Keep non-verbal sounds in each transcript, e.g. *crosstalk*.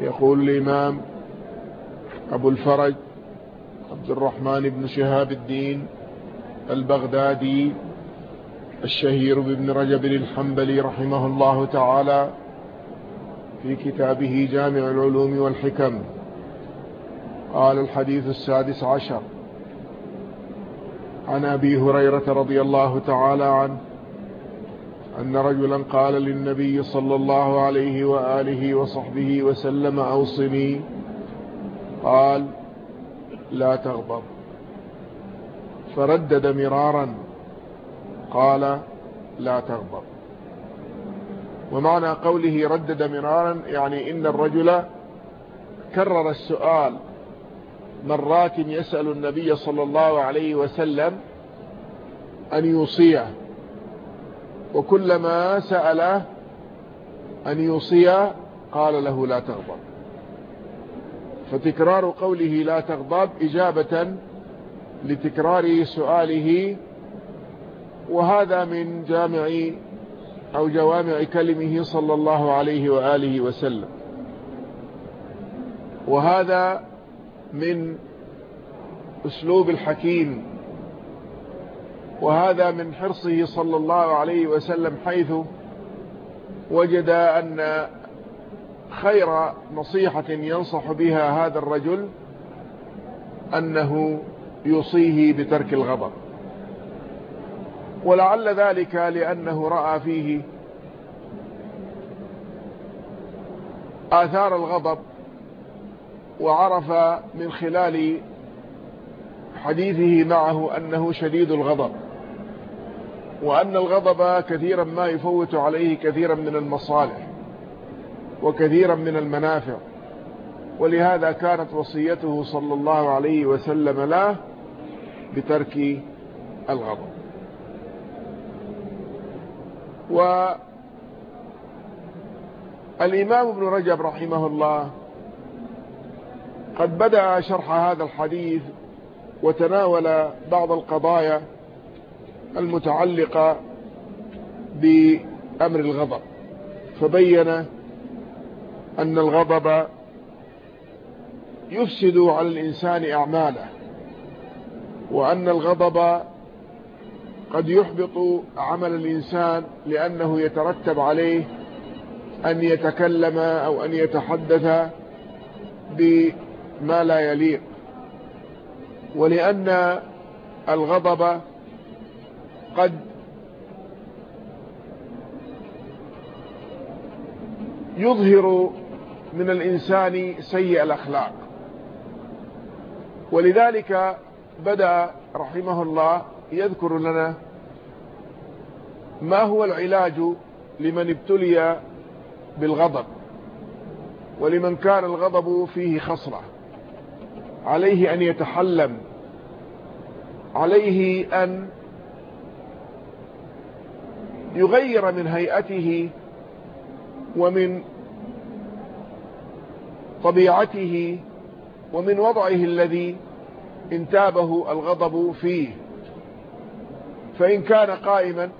يقول الإمام أبو الفرج عبد الرحمن بن شهاب الدين البغدادي الشهير بابن رجب الحنبلي رحمه الله تعالى في كتابه جامع العلوم والحكم. قال الحديث السادس عشر. عن أبي هريرة رضي الله تعالى عنه أن رجلا قال للنبي صلى الله عليه وآله وصحبه وسلم أوصني. قال لا تغضب. فردد مرارا قال لا تغضب. ومعنى قوله ردد مرارا يعني إن الرجل كرر السؤال مرات يسأل النبي صلى الله عليه وسلم أن يوصيه. وكلما سأله أن يوصي قال له لا تغضب. فتكرار قوله لا تغضب إجابة لتكرار سؤاله وهذا من جامع أو جوامع كلمه صلى الله عليه وآله وسلم. وهذا من أسلوب الحكيم وهذا من حرصه صلى الله عليه وسلم حيث وجد أن خير نصيحة ينصح بها هذا الرجل أنه يوصيه بترك الغضب. ولعل ذلك لأنه رأى فيه آثار الغضب وعرف من خلال حديثه معه أنه شديد الغضب. وأن الغضب كثيرا ما يفوت عليه كثيرا من المصالح وكثيرا من المنافع. ولهذا كانت وصيته صلى الله عليه وسلم له بترك الغضب. والإمام ابن رجب رحمه الله قد بدأ شرح هذا الحديث وتناول بعض القضايا المتعلقة بأمر الغضب. فبين أن الغضب يفسد على الإنسان أعماله وأن الغضب قد يحبط عمل الإنسان لأنه يترتب عليه أن يتكلم أو أن يتحدث بما لا يليق. ولأن الغضب قد يظهر من الإنسان سيء الأخلاق. ولذلك بدأ رحمه الله يذكر لنا ما هو العلاج لمن ابتلي بالغضب ولمن كان الغضب فيه خصرة عليه أن يتحلم عليه أن يغير من هيئته ومن طبيعته ومن وضعه الذي انتابه الغضب فيه. فإن كان قائما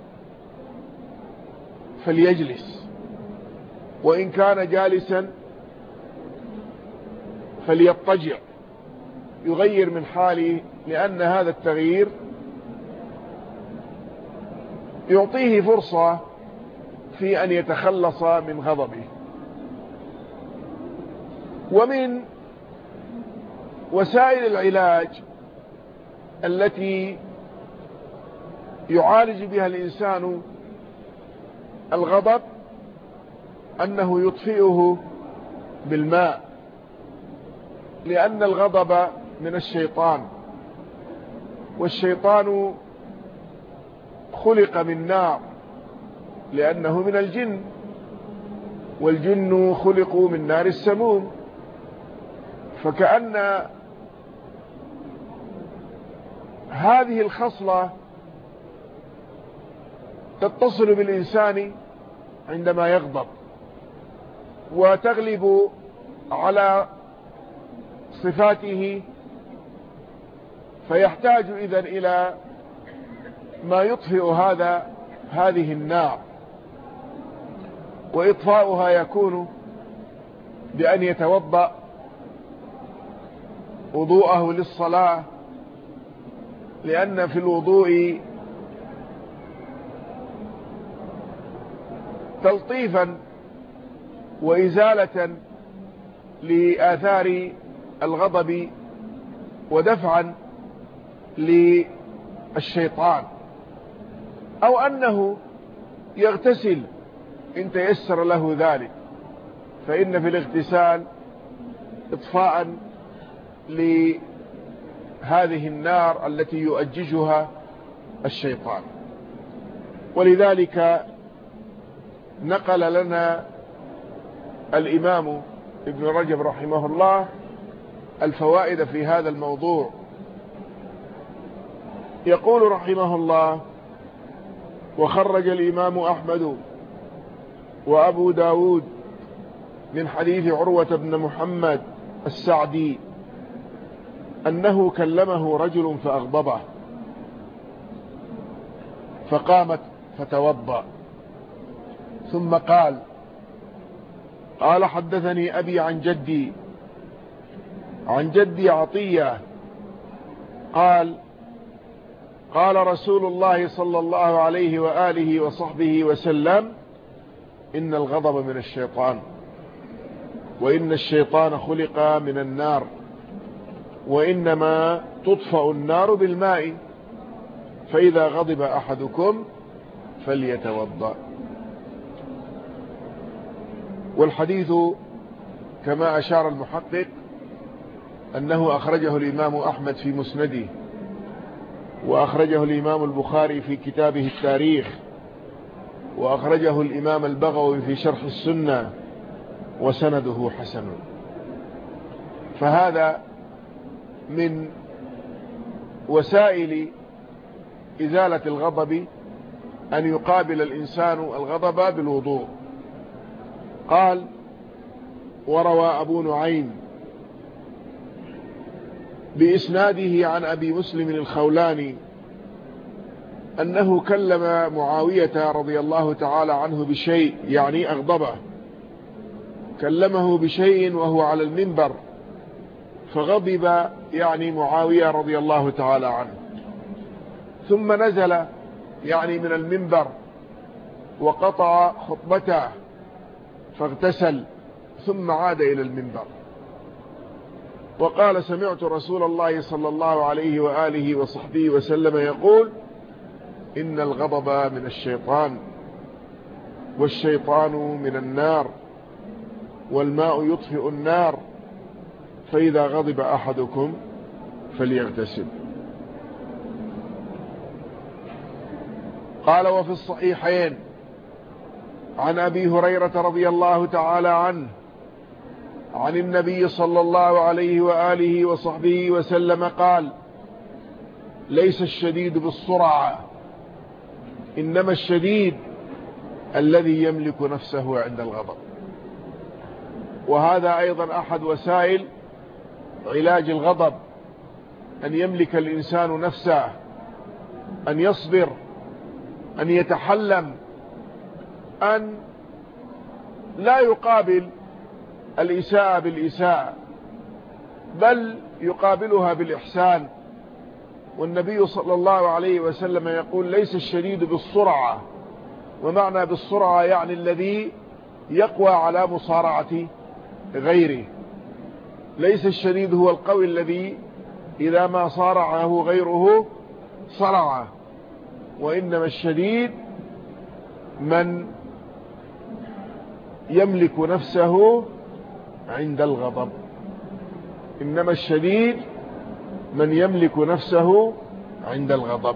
فليجلس وإن كان جالسا فليضطجع. يغير من حاله لأن هذا التغيير يعطيه فرصة في أن يتخلص من غضبه. ومن وسائل العلاج التي يعالج بها الإنسان الغضب أنه يطفئه بالماء لأن الغضب من الشيطان والشيطان خلق من نار لأنه من الجن. والجن خلقوا من نار السموم. فكأن هذه الخصلة تتصل بالإنسان عندما يغضب وتغلب على صفاته فيحتاج إذا إلى ما يطفئ هذا هذه النار. وإطفاؤها يكون بأن يتوضأ وضوءه للصلاة لأن في الوضوء تلطيفا وإزالة لآثار الغضب ودفعا للشيطان. أو أنه يغتسل إن تيسر له ذلك فإن في الاغتسال إطفاء لهذه النار التي يؤججها الشيطان. ولذلك نقل لنا الإمام ابن رجب رحمه الله الفوائد في هذا الموضوع. يقول رحمه الله وخرج الإمام أحمد وأبو داود من حديث عروة بن محمد السعدي أنه كلمه رجل فأغضبه فقامت فتوضأ. ثم قال قال حدثني أبي عن جدي عن جدي عطية قال قال رسول الله صلى الله عليه وآله وصحبه وسلم إن الغضب من الشيطان وإن الشيطان خلق من النار وإنما تطفأ النار بالماء فإذا غضب أحدكم فليتوضأ. والحديث كما أشار المحقق أنه أخرجه الإمام أحمد في مسنده. وأخرجه الإمام البخاري في كتابه التاريخ وأخرجه الإمام البغوي في شرح السنة وسنده حسن. فهذا من وسائل إزالة الغضب أن يقابل الإنسان الغضب بالوضوء. قال وروى أبو نعيم بإسناده عن أبي مسلم الخولاني أنه كلم معاوية رضي الله تعالى عنه بشيء يعني أغضبه. كلمه بشيء وهو على المنبر فغضب يعني معاوية رضي الله تعالى عنه. ثم نزل يعني من المنبر وقطع خطبته فاغتسل ثم عاد إلى المنبر. وقال سمعت رسول الله صلى الله عليه وآله وصحبه وسلم يقول إن الغضب من الشيطان والشيطان من النار والماء يطفئ النار فإذا غضب أحدكم فليغتسل. قال وفي الصحيحين عن أبي هريرة رضي الله تعالى عنه عن النبي صلى الله عليه وآله وصحبه وسلم قال ليس الشديد بالسرعة إنما الشديد الذي يملك نفسه عند الغضب. وهذا أيضا أحد وسائل علاج الغضب أن يملك الإنسان نفسه أن يصبر أن يتحلم أن لا يقابل الإساءة بالإساءة بل يقابلها بالإحسان. والنبي صلى الله عليه وسلم يقول ليس الشديد بالسرعة. ومعنى بالسرعة يعني الذي يقوى على مصارعة غيره. ليس الشديد هو القوي الذي إذا ما صارعه غيره صرعه وإنما الشديد من يملك نفسه عند الغضب. إنما الشديد من يملك نفسه عند الغضب.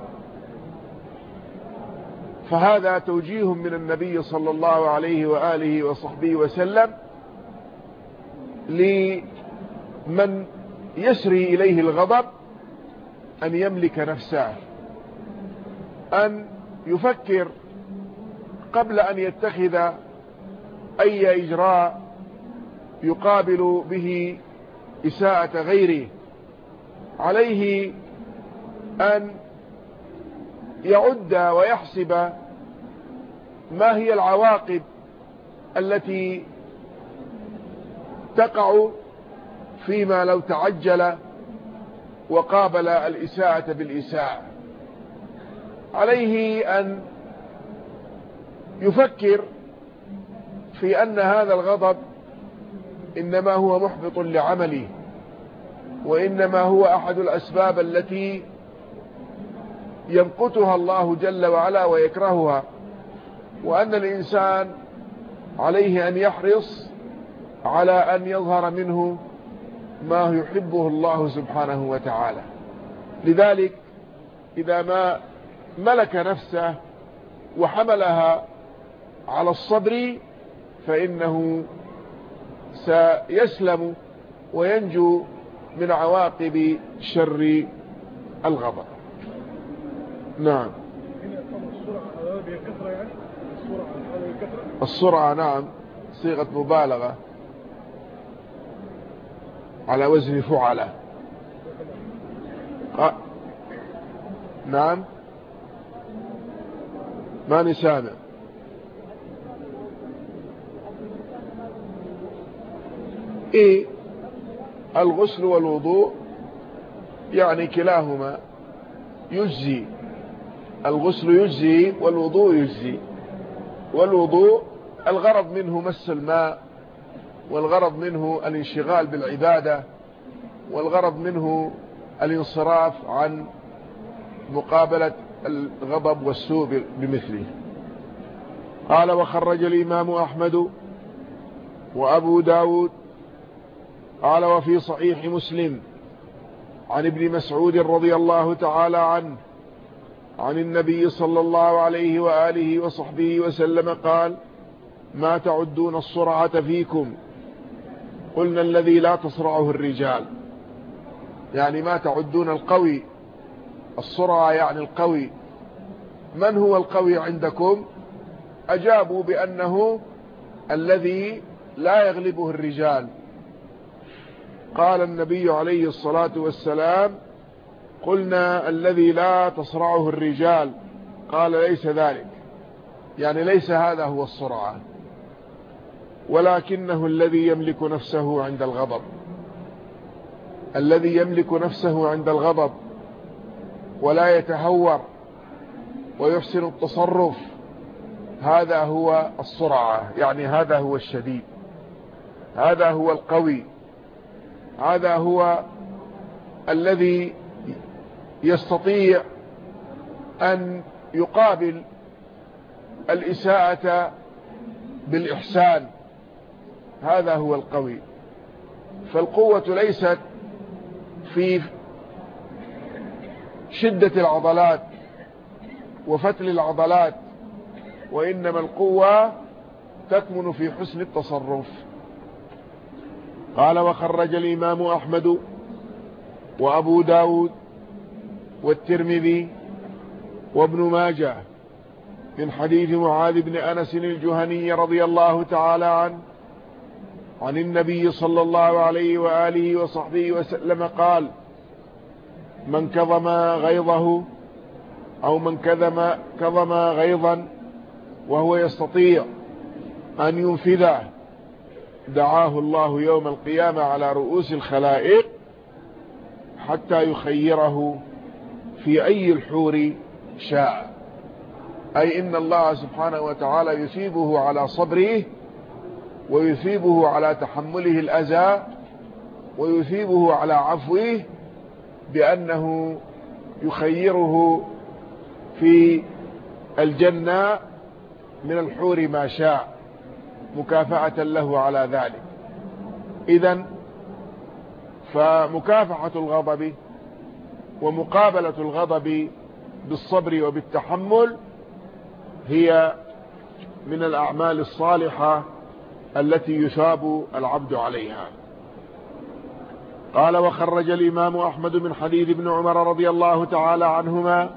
فهذا توجيه من النبي صلى الله عليه وآله وصحبه وسلم لمن يسري إليه الغضب أن يملك نفسه أن يفكر قبل أن يتخذ أي إجراء يقابل به إساءة غيره. عليه أن يعد ويحسب ما هي العواقب التي تقع فيما لو تعجل وقابل الإساءة بالإساءة. عليه أن يفكر في أن هذا الغضب إنما هو محبط لعمله وإنما هو أحد الأسباب التي يمقتها الله جل وعلا ويكرهها وأن الإنسان عليه أن يحرص على أن يظهر منه ما يحبه الله سبحانه وتعالى. لذلك إذا ما ملك نفسه وحملها على الصبر فإنه سيسلم وينجو من عواقب شر الغضب. نعم. السرعة نعم. صيغة مبالغة. على وزن فعلة. أه. نعم. ما نسامع إيه. الغسل والوضوء يعني كلاهما يجزي. الغسل يجزي والوضوء يجزي. والوضوء الغرض منه مس الماء والغرض منه الانشغال بالعبادة والغرض منه الانصراف عن مقابلة الغضب والسوء بمثله. قال وخرج الإمام أحمد وأبو داود قال وفي صحيح مسلم عن ابن مسعود رضي الله تعالى عنه عن النبي صلى الله عليه وآله وصحبه وسلم قال ما تعدون الصرعة فيكم؟ قلنا الذي لا تصرعه الرجال. يعني ما تعدون القوي الصرعة يعني القوي. من هو القوي عندكم؟ أجابوا بأنه الذي لا يغلبه الرجال. قال النبي عليه الصلاة والسلام قلنا الذي لا تصرعه الرجال. قال ليس ذلك. يعني ليس هذا هو الصرعة ولكنه الذي يملك نفسه عند الغضب. الذي يملك نفسه عند الغضب. ولا يتهور. ويحسن التصرف. هذا هو الصرعة يعني هذا هو الشديد. هذا هو القوي. هذا هو الذي يستطيع أن يقابل الإساءة بالإحسان. هذا هو القوي. فالقوة ليست في شدة العضلات وفتل العضلات وإنما القوة تكمن في حسن التصرف. قال وخرج الإمام أحمد وأبو داود والترمذي وابن ماجه من حديث معاذ بن أنس الجهني رضي الله تعالى عنه عن النبي صلى الله عليه وآله وصحبه وسلم قال من كظم غيظه أو من كظم, كظم غيظا وهو يستطيع أن ينفذه دعاه الله يوم القيامة على رؤوس الخلائق حتى يخيره في أي الحور شاء. أي إن الله سبحانه وتعالى يثيبه على صبره ويثيبه على تحمله الأذى ويثيبه على عفوه بأنه يخيره في الجنة من الحور ما شاء. مكافعة له على ذلك. إذا فمكافحة الغضب ومقابلة الغضب بالصبر وبالتحمل هي من الأعمال الصالحة التي يثاب العبد عليها. قال وخرج الإمام أحمد من حديث ابن عمر رضي الله تعالى عنهما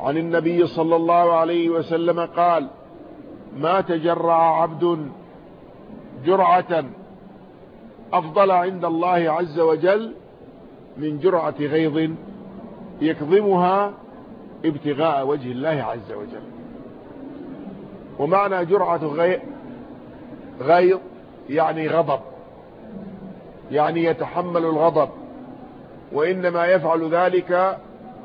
عن النبي صلى الله عليه وسلم قال ما تجرع عبد جرعة أفضل عند الله عز وجل من جرعة غيظ يكظمها ابتغاء وجه الله عز وجل. ومعنى جرعة غيظ يعني غضب يعني يتحمل الغضب وإنما يفعل ذلك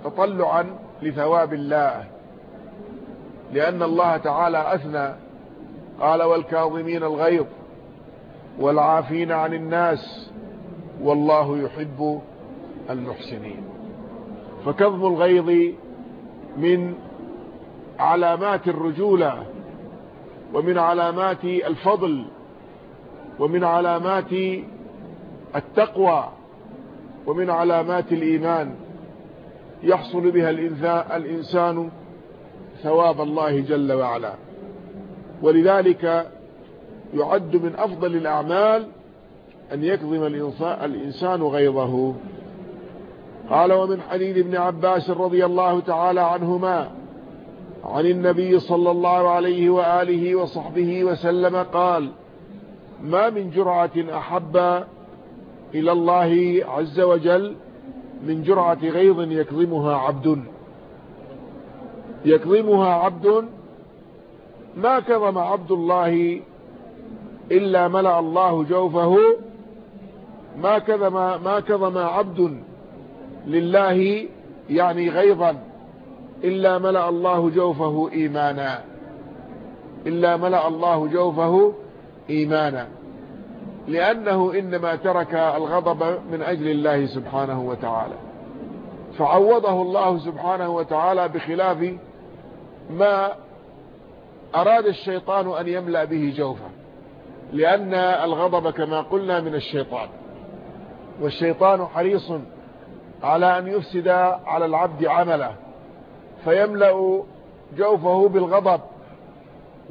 تطلعا لثواب الله. لأن الله تعالى أثنى. قال والكاظمين الغيظ والعافين عن الناس والله يحب المحسنين. فكظم الغيظ من علامات الرجولة ومن علامات الفضل ومن علامات التقوى ومن علامات الإيمان. يحصل بها الإنسان ثواب الله جل وعلا. ولذلك يعد من أفضل الأعمال أن يكظم الإنسان غيظه. قال ومن حديث ابن عباس رضي الله تعالى عنهما عن النبي صلى الله عليه وآله وصحبه وسلم قال ما من جرعة أحب إلى الله عز وجل من جرعة غيظ يكظمها عبد. يكظمها عبد ما كظم عبد الله إلا ملأ الله جوفه. ما كظم ما كظم عبد لله يعني غيظا إلا ملأ الله جوفه إيمانا. إلا ملأ الله جوفه إيمانا. لأنه إنما ترك الغضب من أجل الله سبحانه وتعالى. فعوضه الله سبحانه وتعالى بخلاف ما أراد الشيطان أن يملأ به جوفه لأن الغضب كما قلنا من الشيطان. والشيطان حريص على أن يفسد على العبد عمله فيملأ جوفه بالغضب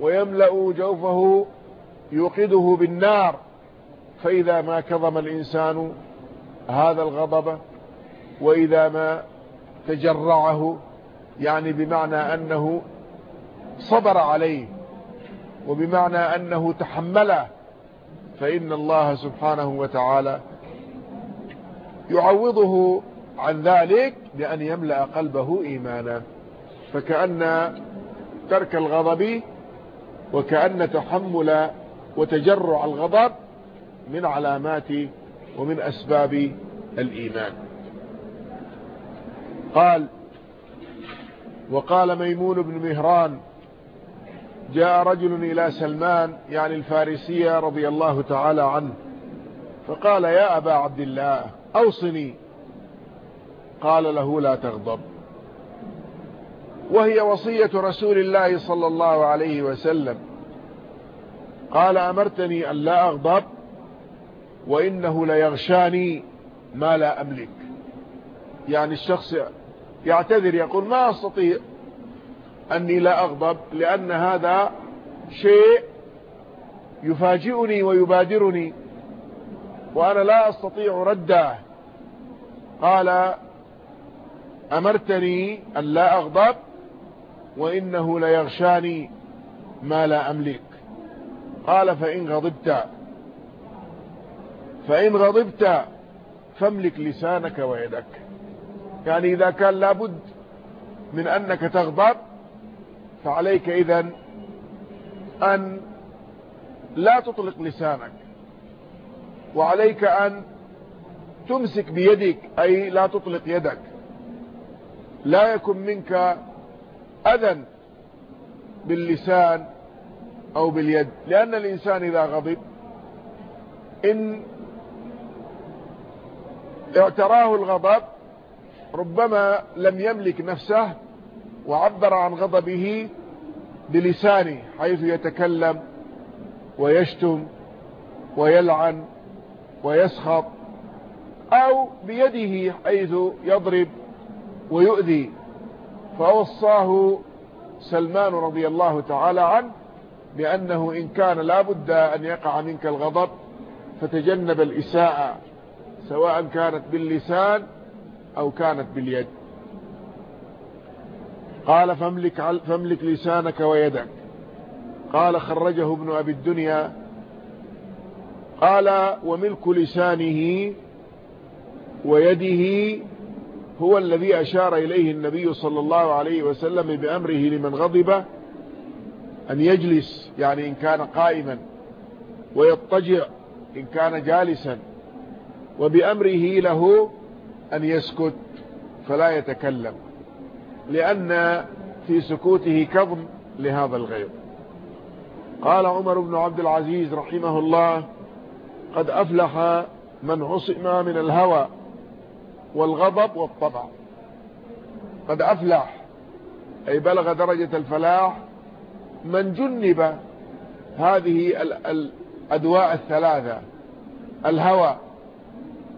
ويملأ جوفه يوقده بالنار. فإذا ما كظم الإنسان هذا الغضب وإذا ما تجرعه يعني بمعنى أنه صبر عليه وبمعنى أنه تحمله فإن الله سبحانه وتعالى يعوضه عن ذلك بأن يملأ قلبه إيمانا. فكأن ترك الغضب وكأن تحمل وتجرع الغضب من علامات ومن أسباب الإيمان. قال وقال ميمون بن مهران جاء رجل إلى سلمان يعني الفارسية رضي الله تعالى عنه فقال يا أبا عبد الله أوصني. قال له لا تغضب. وهي وصية رسول الله صلى الله عليه وسلم. قال أمرتني أن لا أغضب وإنه ليغشاني ما لا أملك. يعني الشخص يعتذر يقول ما أستطيع أني لا أغضب لأن هذا شيء يفاجئني ويبادرني وأنا لا أستطيع رده. قال أمرتني أن لا أغضب وإنه ليغشاني ما لا أملك. قال فإن غضبت فإن غضبت فاملك لسانك ويدك. يعني إذا كان لابد من أنك تغضب فعليك إذن أن لا تطلق لسانك وعليك أن تمسك بيدك أي لا تطلق يدك. لا يكن منك أذى باللسان أو باليد لأن الإنسان إذا غضب إن اعتراه الغضب ربما لم يملك نفسه وعبر عن غضبه بلسانه حيث يتكلم ويشتم ويلعن ويسخط أو بيده حيث يضرب ويؤذي. فوصاه سلمان رضي الله تعالى عنه بأنه إن كان لابد أن يقع منك الغضب فتجنب الإساءة سواء كانت باللسان أو كانت باليد. قال فاملك, فاملك لسانك ويدك. قال خرجه ابن أبي الدنيا. قال وملك لسانه ويده هو الذي أشار إليه النبي صلى الله عليه وسلم بأمره لمن غضب أن يجلس يعني إن كان قائما ويضطجع إن كان جالسا وبأمره له أن يسكت فلا يتكلم لأن في سكوته كظم لهذا الغير. قال عمر بن عبد العزيز رحمه الله قد أفلح من عصم من الهوى والغضب والطبع. قد أفلح أي بلغ درجة الفلاح من جنب هذه الأدواء الثلاثة الهوى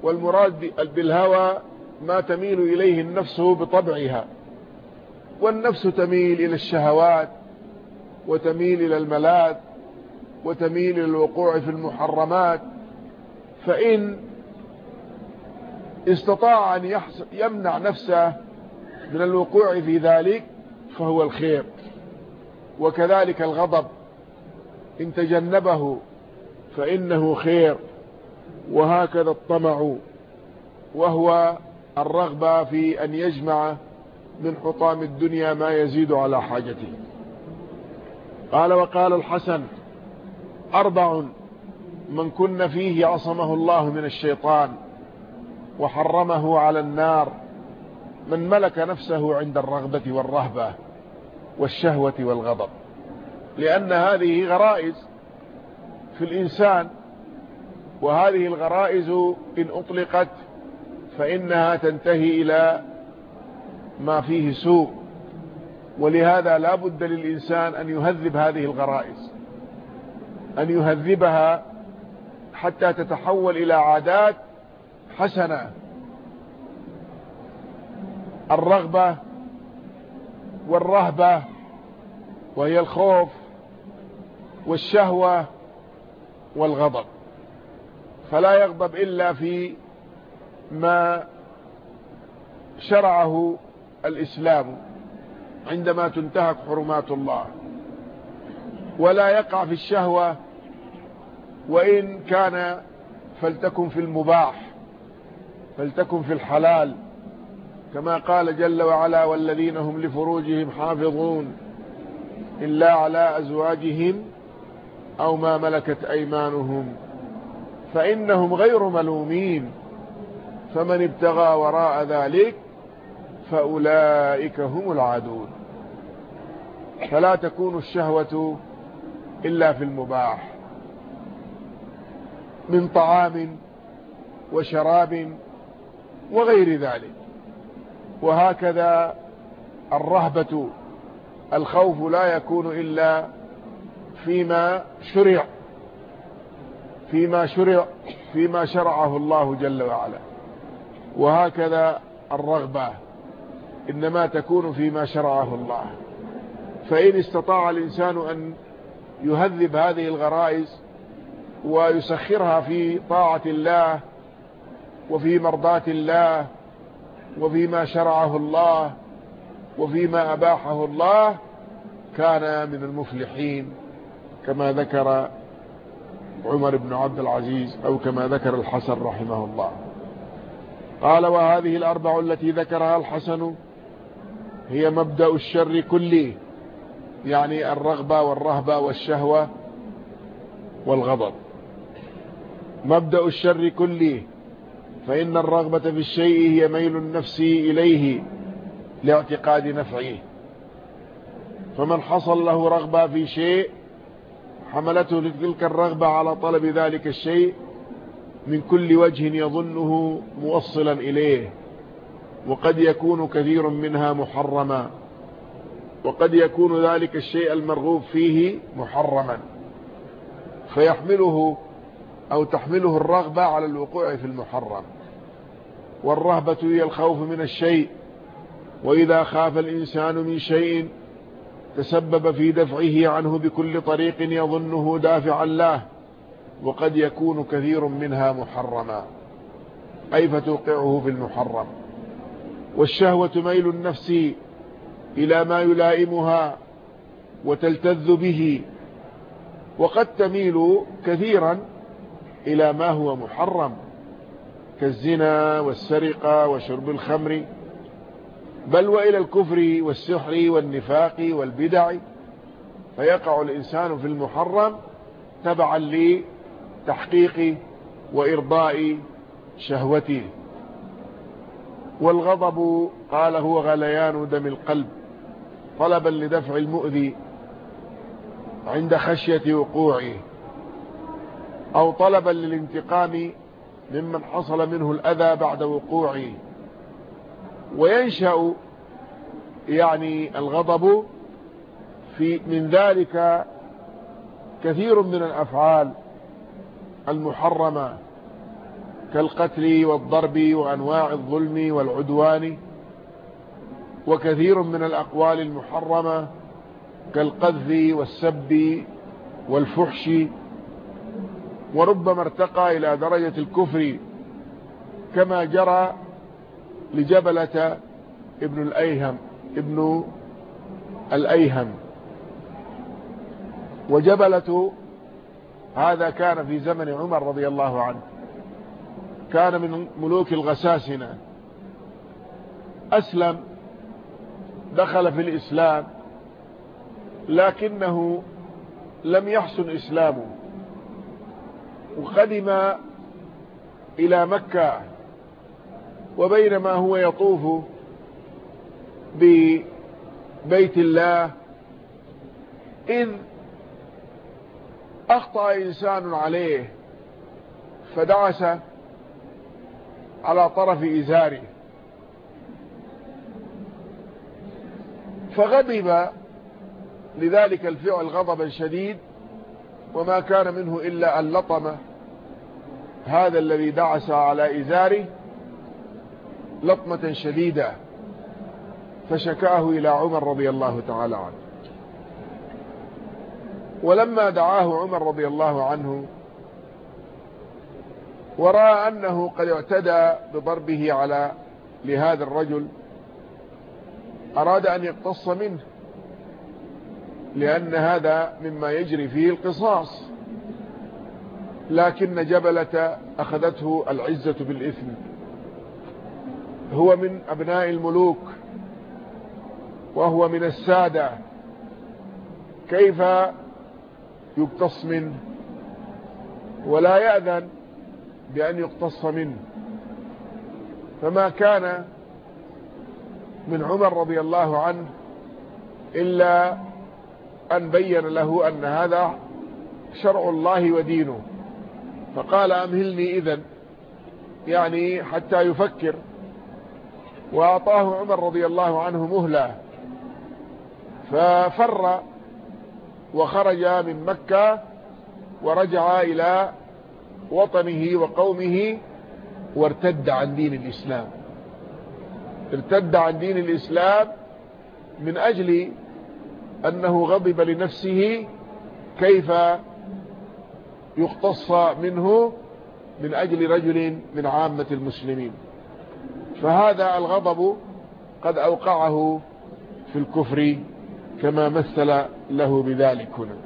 والمراد بالهوى ما تميل إليه النفس بطبعها. والنفس تميل إلى الشهوات وتميل إلى الملاذ وتميل إلى الوقوع في المحرمات. فإن استطاع أن يمنع نفسه من الوقوع في ذلك فهو الخير. وكذلك الغضب. إن تجنبه فإنه خير. وهكذا الطمع وهو الرغبة في أن يجمع من حطام الدنيا ما يزيد على حاجته. قال وقال الحسن أربع من كن فيه عصمه الله من الشيطان وحرمه على النار من ملك نفسه عند الرغبة والرهبة والشهوة والغضب. لأن هذه غرائز في الإنسان وهذه الغرائز إن أطلقت فإنها تنتهي إلى ما فيه سوء. ولهذا لا بد للإنسان أن يهذب هذه الغرائز أن يهذبها حتى تتحول إلى عادات حسنة. الرغبة والرهبة وهي الخوف والشهوة والغضب. فلا يغضب إلا في ما شرعه الإسلام عندما تنتهك حرمات الله. ولا يقع في الشهوة وإن كان فلتكن في المباح فلتكن في الحلال كما قال جل وعلا والذين هم لفروجهم حافظون إلا على أزواجهم أو ما ملكت أيمانهم. فإنهم غير ملومين. فمن ابتغى وراء ذلك فأولئك هم العادون. فلا تكون الشهوة إلا في المباح. من طعام وشراب وغير ذلك. وهكذا الرهبة الخوف لا يكون إلا فيما شرع. فيما شرع فيما شرعه الله جل وعلا. وهكذا الرغبة إنما تكون فيما شرعه الله. فإن استطاع الإنسان أن يهذب هذه الغرائز ويسخرها في طاعة الله وفي مرضاة الله وفيما شرعه الله وفيما أباحه الله كان من المفلحين كما ذكر عمر بن عبد العزيز أو كما ذكر الحسن رحمه الله. قال وهذه الأربع التي ذكرها الحسن هي مبدأ الشر كله يعني الرغبة والرهبة والشهوة والغضب. مبدأ الشر كله فإن الرغبة في الشيء هي ميل النفس إليه لاعتقاد نفعه. فمن حصل له رغبة في شيء حملته تلك الرغبة على طلب ذلك الشيء من كل وجه يظنه موصلا إليه وقد يكون كثير منها محرما وقد يكون ذلك الشيء المرغوب فيه محرما فيحمله أو تحمله الرغبة على الوقوع في المحرم. والرهبة هي الخوف من الشيء وإذا خاف الإنسان من شيء تسبب في دفعه عنه بكل طريق يظنه دافعا له وقد يكون كثير منها محرما. أي فتوقعه في المحرم؟ والشهوة ميل النفس إلى ما يلائمها وتلتذ به وقد تميل كثيرا إلى ما هو محرم كالزنا والسرقة وشرب الخمر بل وإلى الكفر والسحر والنفاق والبدع فيقع الإنسان في المحرم تبعا لتحقيق وإرضاء شهوته. والغضب قال هو غليان دم القلب طلبا لدفع المؤذي عند خشية وقوعه أو طلبا للانتقام ممن حصل منه الأذى بعد وقوعه. وينشأ يعني الغضب في من ذلك كثير من الأفعال المحرمة كالقتل والضرب وأنواع الظلم والعدوان وكثير من الأقوال المحرمة كالقذف والسب والفحش وربما ارتقى إلى درجة الكفر كما جرى لجبلة ابن الأيهم ابن الأيهم. وجبلة هذا كان في زمن عمر رضي الله عنه. كان من ملوك الغساسنة. أسلم دخل في الإسلام لكنه لم يحسن إسلامه. وقدم إلى مكة. وبينما هو يطوف ببيت الله. إذ أخطأ إنسان عليه فدعس على طرف إزاره. فغضب لذلك الفعل غضبا شديد وما كان منه إلا أن لطم هذا الذي دعس على إزاره. لطمة شديدة فشكاه إلى عمر رضي الله تعالى عنه. ولما دعاه عمر رضي الله عنه ورأى أنه قد اعتدى بضربه على لهذا الرجل أراد أن يقتص منه لأن هذا مما يجري فيه القصاص. لكن جبلة أخذته العزة بالإثم. هو من أبناء الملوك وهو من السادة. كيف يقتص منه ولا يأذن بأن يقتص منه فما كان من عمر رضي الله عنه إلا أن بين له أن هذا شرع الله ودينه. فقال أمهلني إذن يعني حتى يفكر. وأعطاه عمر رضي الله عنه مهلة. ففر وخرج من مكة ورجع إلى وطنه وقومه وارتد عن دين الإسلام. ارتد عن دين الإسلام من أجل أنه غضب لنفسه كيف يقتص منه من أجل رجل من عامة المسلمين. فهذا الغضب قد أوقعه في الكفر كما مثل له بذلك هنا.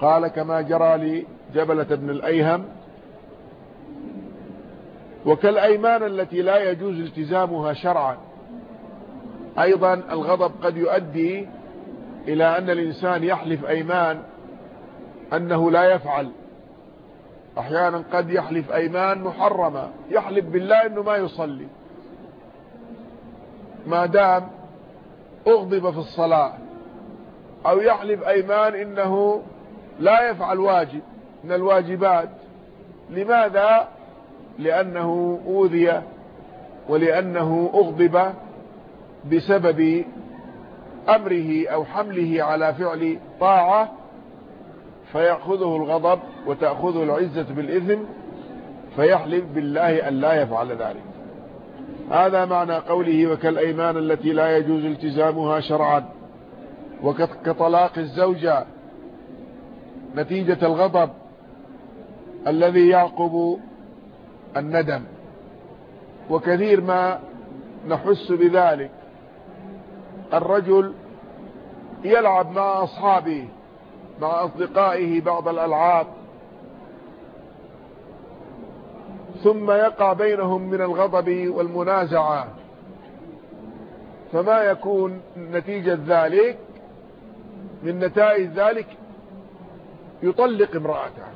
قال كما جرى لجبلة بن الأيهم وكالأيمان التي لا يجوز التزامها شرعا. أيضا الغضب قد يؤدي إلى أن الإنسان يحلف أيمان أنه لا يفعل. أحيانا قد يحلف أيمان محرمة يحلف بالله أنه ما يصلي. ما دام أغضب في الصلاة أو يحلف أيمان إنه لا يفعل واجب من الواجبات. لماذا؟ لأنه أوذي ولأنه أغضب بسبب أمره أو حمله على فعل طاعة فيأخذه الغضب وتأخذه العزة بالإثم فيحلف بالله أن لا يفعل ذلك. هذا معنى قوله وكالأيمان التي لا يجوز التزامها شرعا. وكطلاق الزوجة نتيجة الغضب الذي يعقب الندم. وكثير ما نحس بذلك. الرجل يلعب مع أصحابه مع أصدقائه بعض الألعاب. ثم يقع بينهم من الغضب والمنازعة. فما يكون نتيجة ذلك من نتائج ذلك يطلق امرأته.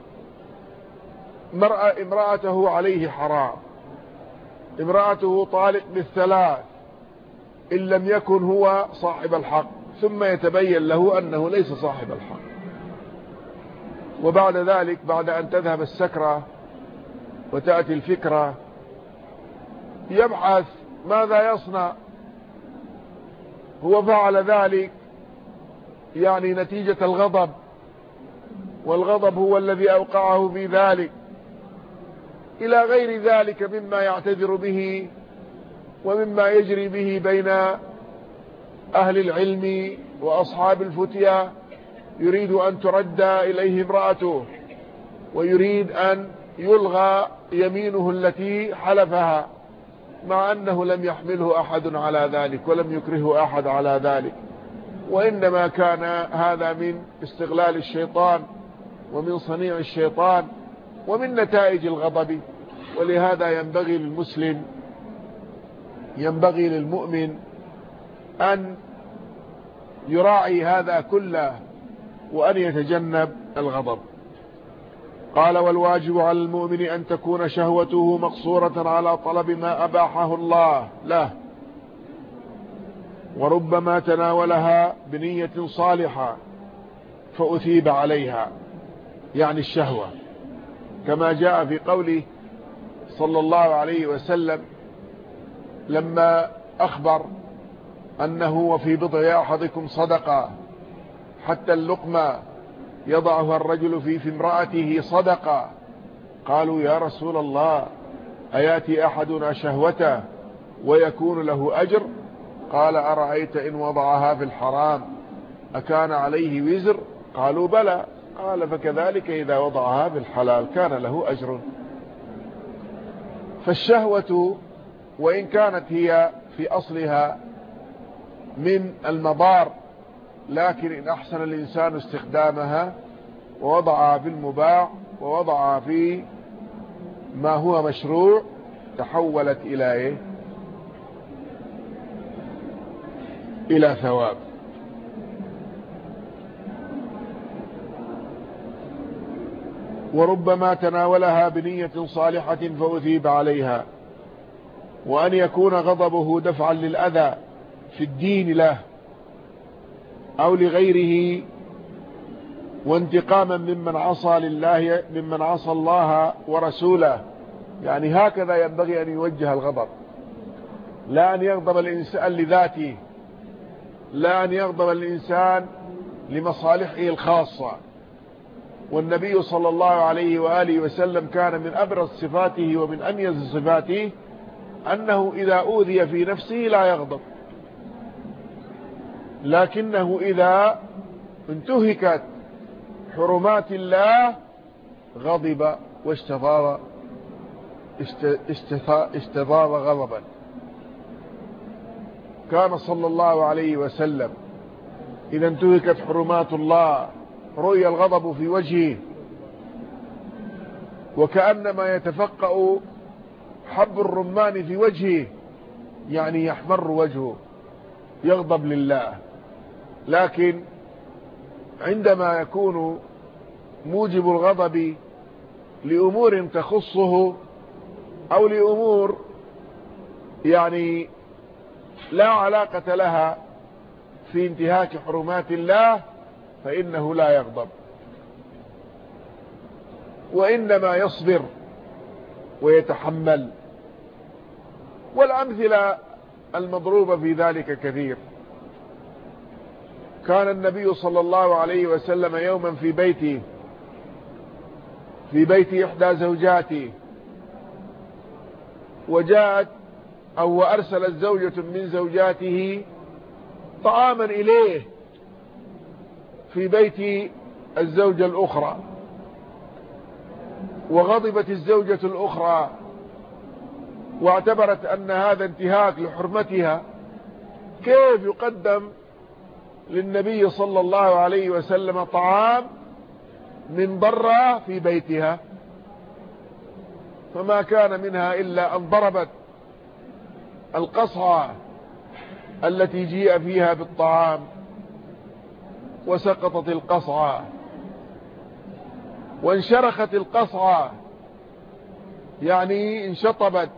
مرأة امرأته عليه حرام. امرأته طالق بالثلاث إن لم يكن هو صاحب الحق. ثم يتبين له أنه ليس صاحب الحق. وبعد ذلك بعد أن تذهب السكرة وتأتي الفكرة يبحث ماذا يصنع. هو فعل ذلك يعني نتيجة الغضب والغضب هو الذي أوقعه في ذلك. إلى غير ذلك مما يعتذر به ومما يجري به بين أهل العلم وأصحاب الفتية يريد أن ترد إليه امرأته ويريد أن يلغى يمينه التي حلفها مع أنه لم يحمله أحد على ذلك ولم يكرهه أحد على ذلك. وإنما كان هذا من استغلال الشيطان ومن صنيع الشيطان ومن نتائج الغضب. ولهذا ينبغي للمسلم ينبغي للمؤمن أن يراعي هذا كله وأن يتجنب الغضب. قال والواجب على المؤمن أن تكون شهوته مقصورة على طلب ما أباحه الله له. وربما تناولها بنية صالحة فأثيب عليها يعني الشهوة. كما جاء في قوله صلى الله عليه وسلم لما أخبر أنه وفي بضع أحدكم صدقة حتى اللقمة يضعها الرجل في في امرأته صدقة قالوا يا رسول الله أياتي أحدنا شهوته ويكون له أجر؟ قال أرأيت إن وضعها في الحرام أكان عليه وزر؟ قالوا بلى. قال فكذلك إذا وضعها في الحلال كان له أجر. فالشهوة وإن كانت هي في أصلها من المضار لكن إن أحسن الإنسان استخدامها ووضعها في المباح ووضعها في ما هو مشروع تحولت إلى إيه؟ إلى ثواب. وربما تناولها بنية صالحة فأثيب عليها. وأن يكون غضبه دفعا للأذى في الدين له. أو لغيره وانتقاما ممن عصى لله ممن عصى الله ورسوله. يعني هكذا ينبغي أن يوجه الغضب. لا أن يغضب الإنسان لذاته. لا أن يغضب الإنسان لمصالحه الخاصة. والنبي صلى الله عليه وآله وسلم كان من أبرز صفاته ومن أميز صفاته أنه إذا أوذي في نفسه لا يغضب. لكنه إذا انتهكت حرمات الله غضب واستفاض استفاض غضبا. كان صلى الله عليه وسلم إذا انتهكت حرمات الله رؤي الغضب في وجهه وكأنما يتفقأ حب الرمان في وجهه يعني يحمر وجهه يغضب لله. لكن عندما يكون موجب الغضب لأمور تخصه أو لأمور يعني لا علاقة لها في انتهاك حرمات الله فإنه لا يغضب. وإنما يصبر ويتحمل. والأمثلة المضروبة في ذلك كثير. كان النبي صلى الله عليه وسلم يوما في بيته في بيت إحدى زوجاته وجاءت أو أرسلت زوجة من زوجاته طعاما إليه في بيت الزوجة الأخرى. وغضبت الزوجة الأخرى واعتبرت أن هذا انتهاك لحرمتها. كيف يقدم للنبي صلى الله عليه وسلم طعام من ضرة في بيتها. فما كان منها إلا أن ضربت القصعة التي جيء فيها بالطعام وسقطت القصعة. وانشرخت القصعة يعني انشطبت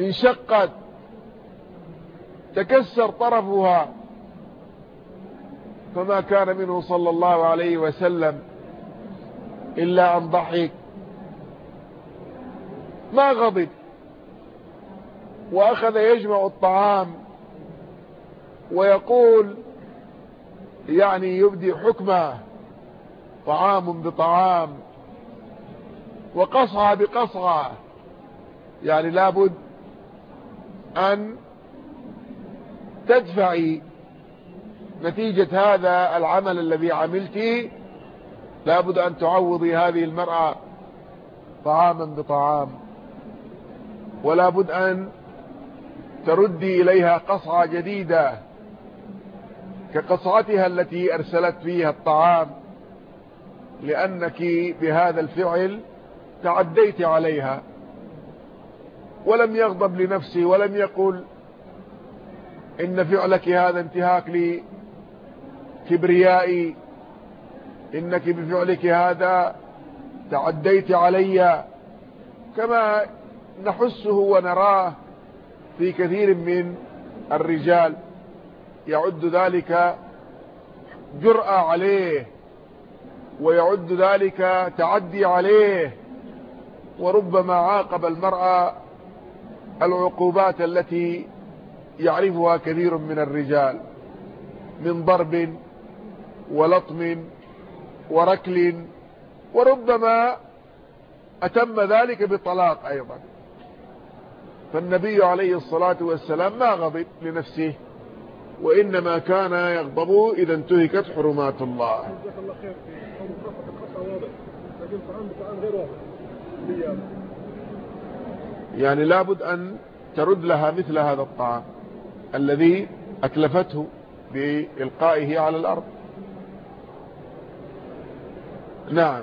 انشقت تكسر طرفها فما كان منه صلى الله عليه وسلم إلا أن ضحك. ما غضب؟ وأخذ يجمع الطعام ويقول يعني يبدي حكمه طعام بطعام وقصعة بقصعة يعني لابد أن تدفعي نتيجة هذا العمل الذي عملتي لابد أن تعوضي هذه المرأة طعاما بطعام ولا بد أن تردي إليها قصعة جديدة كقصعتها التي أرسلت فيها الطعام لأنك بهذا الفعل تعديت عليها ولم يغضب لنفسه ولم يقل إن فعلك هذا انتهاك لكبريائي. إنك بفعلك هذا تعديت علي كما نحسه ونراه في كثير من الرجال. يعد ذلك جرأة عليه ويعد ذلك تعدي عليه وربما عاقب المرأة العقوبات التي يعرفها كثير من الرجال من ضرب ولطم وركل وربما أتم ذلك بطلاق أيضا. فالنبي عليه الصلاة والسلام ما غضب لنفسه وإنما كان يغضب إذا انتهكت حرمات الله. يعني لابد أن ترد لها مثل هذا الطعام. الذي أتلفته بإلقائه على الأرض. نعم.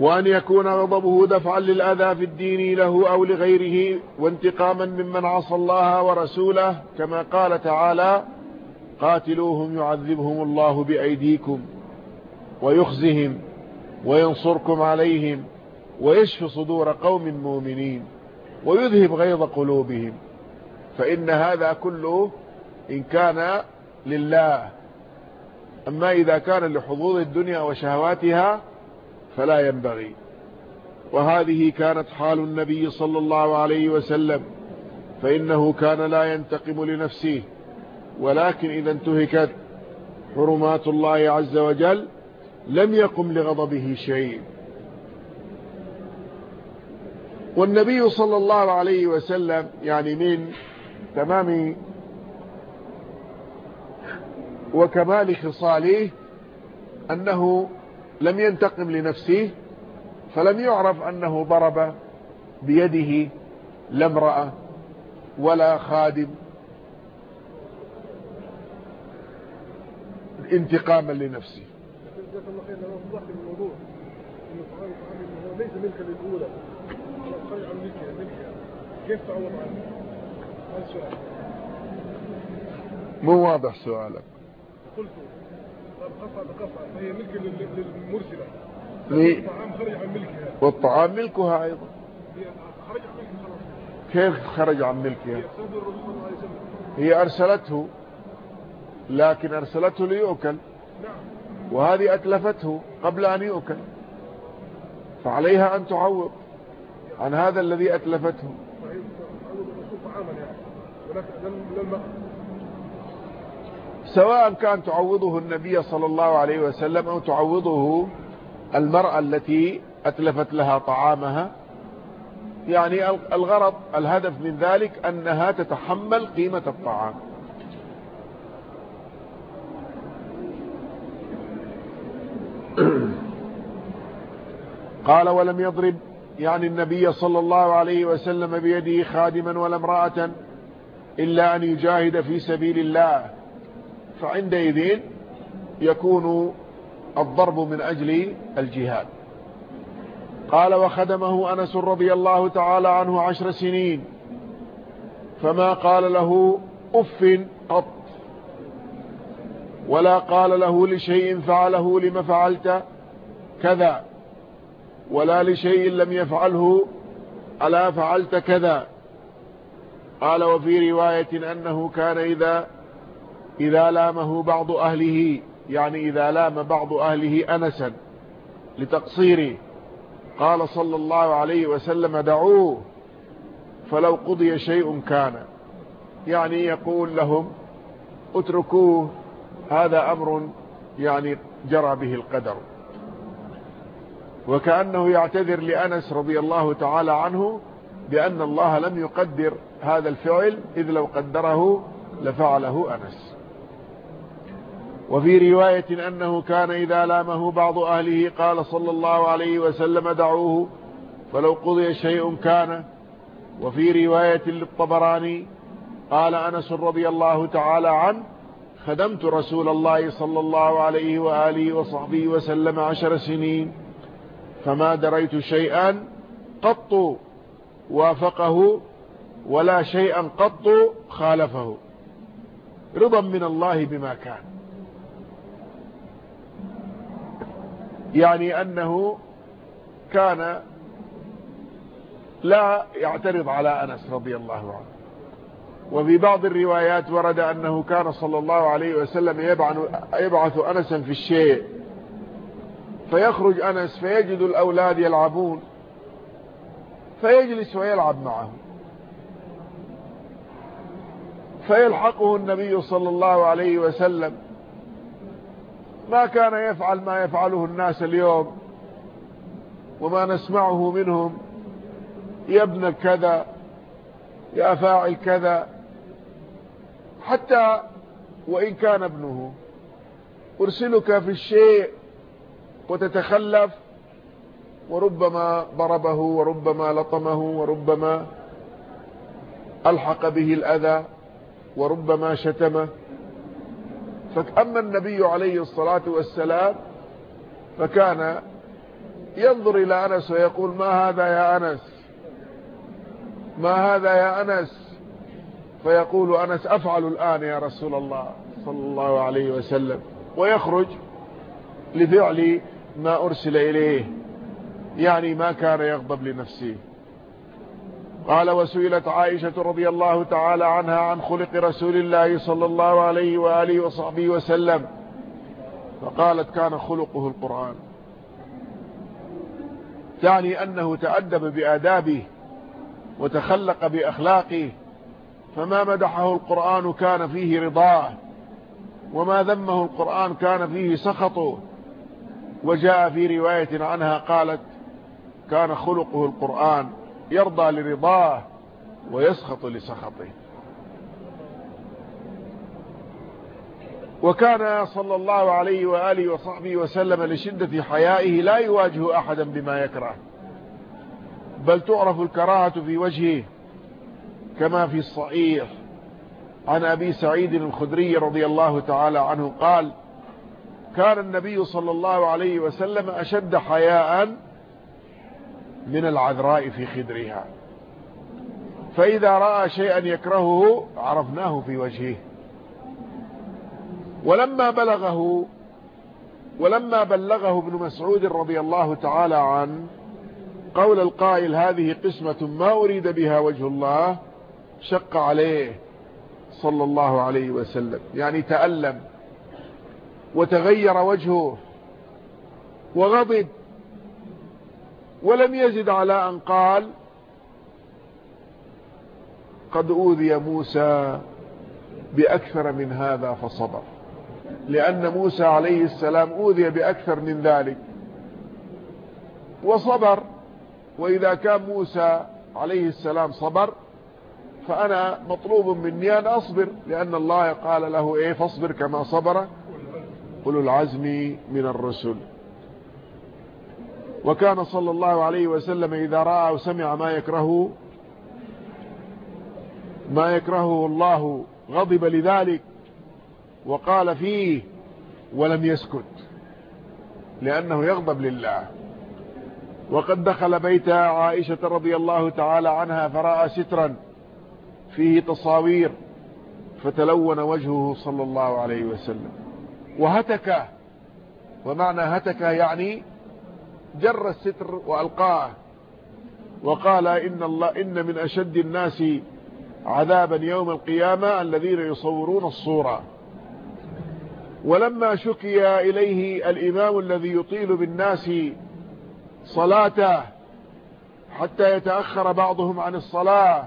وأن يكون غضبه دفعا للأذى في الدين له أو لغيره وانتقاما ممن عصى الله ورسوله كما قال تعالى قاتلوهم يعذبهم الله بأيديكم ويخزهم وينصركم عليهم ويشفي صدور قوم مؤمنين ويذهب غيظ قلوبهم فإن هذا كله إن كان لله. أما إذا كان لحظوظ الدنيا وشهواتها فلا ينبغي. وهذه كانت حال النبي صلى الله عليه وسلم. فإنه كان لا ينتقم لنفسه. ولكن إذا انتهكت حرمات الله عز وجل لم يقم لغضبه شيء. والنبي صلى الله عليه وسلم يعني من تمام. وكمال خصاله أنه لم ينتقم لنفسه فلم يعرف أنه ضرب بيده لا امرأة ولا خادم انتقاما لنفسه. ليس ملكا للأولى عن ملكها ملكها كيف تعوض عنه؟ مو واضح سؤالك. قلت قطعة بقطعة فهي ملك للمرسلة. الطعام خرج عن ملكها. والطعام ملكها أيضا. خرج عن ملكها كيف خرج عن ملكها؟ هي أرسلته لكن أرسلته ليؤكل. نعم. وهذه أتلفته قبل أن يؤكل. فعليها أن تعوض عن هذا الذي أتلفته. سواء كان تعوضه النبي صلى الله عليه وسلم أو تعوضه المرأة التي أتلفت لها طعامها. يعني الغرض الهدف من ذلك أنها تتحمل قيمة الطعام. *clears throat* قال ولم يضرب يعني النبي صلى الله عليه وسلم بيده خادما ولا امرأة. إلا أن يجاهد في سبيل الله. فعندئذ يكون الضرب من أجل الجهاد. قال وخدمه أنس رضي الله تعالى عنه عشر سنين. فما قال له أف قط. ولا قال له لشيء فعله لما فعلت كذا. ولا لشيء لم يفعله ألا فعلت كذا. قال وفي رواية أنه كان إذا إذا لامه بعض أهله يعني إذا لام بعض أهله أنسا لتقصيره. قال صلى الله عليه وسلم دعوه فلو قضي شيء كان. يعني يقول لهم اتركوه هذا أمر يعني جرى به القدر. وكأنه يعتذر لأنس رضي الله تعالى عنه بأن الله لم يقدر هذا الفعل إذ لو قدره لفعله أنس. وفي رواية أنه كان إذا لامه بعض أهله قال صلى الله عليه وسلم دعوه فلو قضي شيء كان. وفي رواية للطبراني قال أنس رضي الله تعالى عنه خدمت رسول الله صلى الله عليه وآله وصحبه وسلم عشر سنين فما دريت شيئا قط وافقه ولا شيئا قط خالفه. رضا من الله بما كان. يعني أنه كان لا يعترض على أنس رضي الله عنه. وفي بعض الروايات ورد أنه كان صلى الله عليه وسلم يبعث أنسا في الشيء. فيخرج أنس فيجد الأولاد يلعبون. فيجلس ويلعب معهم فيلحقه النبي صلى الله عليه وسلم. ما كان يفعل ما يفعله الناس اليوم وما نسمعه منهم. يا ابن كذا يا فاعل كذا. حتى وإن كان ابنه. أرسلك في الشيء وتتخلف وربما ضربه وربما لطمه وربما ألحق به الأذى وربما شتمه. فأما النبي عليه الصلاة والسلام فكان ينظر إلى أنس ويقول ما هذا يا أنس؟ ما هذا يا أنس؟ فيقول أنس أفعل الآن يا رسول الله صلى الله عليه وسلم. ويخرج لفعل ما أرسل إليه. يعني ما كان يغضب لنفسه. قال وسئلت عائشة رضي الله تعالى عنها عن خلق رسول الله صلى الله عليه وآله وصحبه وسلم فقالت كان خلقه القرآن. تعني أنه تأدب بآدابه وتخلق بأخلاقه فما مدحه القرآن كان فيه رضاه وما ذمه القرآن كان فيه سخطه. وجاء في رواية عنها قالت كان خلقه القرآن يرضى لرضاه ويسخط لسخطه. وكان صلى الله عليه وآله وصحبه وسلم لشدة حيائه لا يواجه أحدا بما يكره. بل تعرف الكراهة في وجهه كما في الصحيح. عن أبي سعيد الخدري رضي الله تعالى عنه قال كان النبي صلى الله عليه وسلم أشد حياء من العذراء في خدرها. فإذا رأى شيئا يكرهه عرفناه في وجهه. ولما بلغه ولما بلغه ابن مسعود رضي الله تعالى عنه قول القائل هذه قسمة ما أريد بها وجه الله شق عليه صلى الله عليه وسلم. يعني تألم وتغير وجهه وغضب ولم يزد على أن قال قد أوذي موسى بأكثر من هذا فصبر. لأن موسى عليه السلام أوذي بأكثر من ذلك. وصبر وإذا كان موسى عليه السلام صبر فأنا مطلوب مني أن أصبر لأن الله قال له إيه فاصبر كما صبر. قل العزم من الرسل. وكان صلى الله عليه وسلم إذا رأى وسمع ما يكرهه ما يكرهه الله غضب لذلك وقال فيه ولم يسكت لأنه يغضب لله. وقد دخل بيت عائشة رضي الله تعالى عنها فرأى سترا فيه تصاوير فتلون وجهه صلى الله عليه وسلم. وهتك ومعنى هتك يعني جر الستر وألقاه وقال إن, الله إن من أشد الناس عذابا يوم القيامة الذين يصورون الصورة. ولما شكي إليه الإمام الذي يطيل بالناس صلاته حتى يتأخر بعضهم عن الصلاة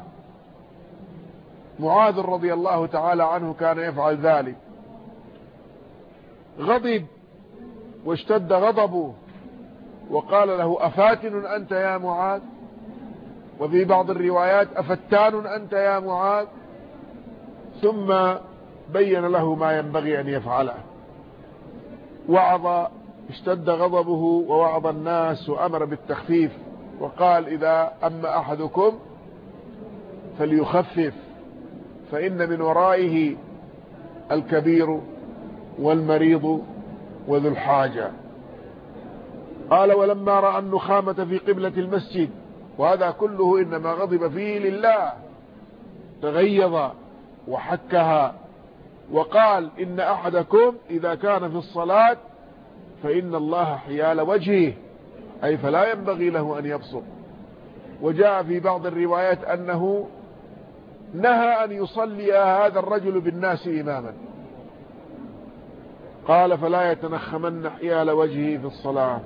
معاذ رضي الله تعالى عنه كان يفعل ذلك. غضب واشتد غضبه. وقال له أفاتن أنت يا معاذ؟ وفي بعض الروايات أفتان أنت يا معاذ؟ ثم بين له ما ينبغي أن يفعله. وعظ اشتد غضبه ووعظ الناس وأمر بالتخفيف وقال إذا أما أحدكم فليخفف فإن من ورائه الكبير والمريض وذو الحاجة. قال ولما رأى النخامة في قبلة المسجد وهذا كله إنما غضب فيه لله. تغيظ وحكها وقال إن أحدكم إذا كان في الصلاة فإن الله حيال وجهه أي فلا ينبغي له أن يبصر. وجاء في بعض الروايات أنه نهى أن يصلي هذا الرجل بالناس إماما. قال فلا يتنخمن حيال وجهه في الصلاة.